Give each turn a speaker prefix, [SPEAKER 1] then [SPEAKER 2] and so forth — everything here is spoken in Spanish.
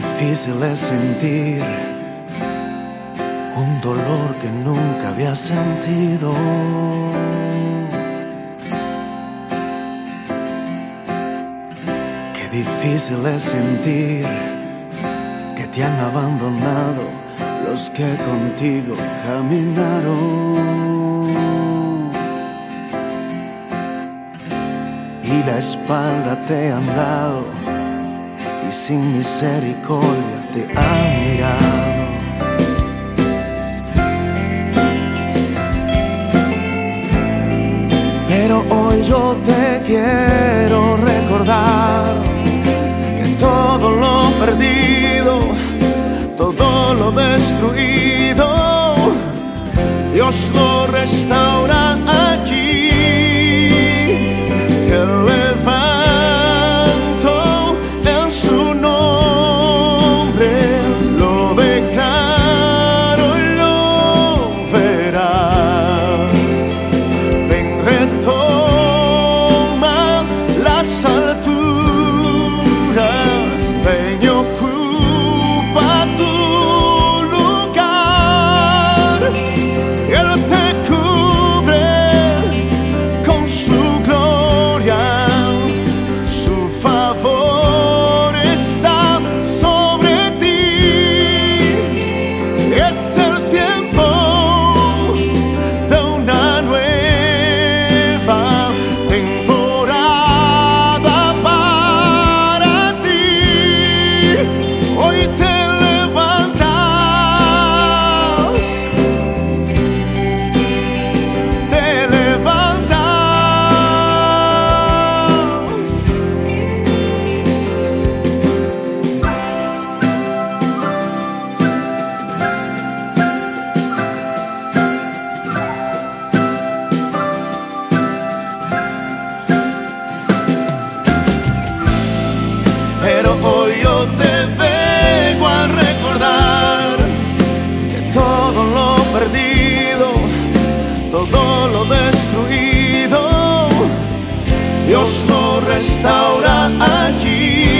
[SPEAKER 1] difícil es sentir un dolor que nunca había sentido. Qué difícil es sentir que te han abandonado los que contigo caminaron. Y la espalda te han dado y sin misericordia te han mirado. Pero hoy yo te quiero recordar que todo lo perdido, todo lo destruido, Dios lo Yes, sir. destruido, Dios lo restaura aquí.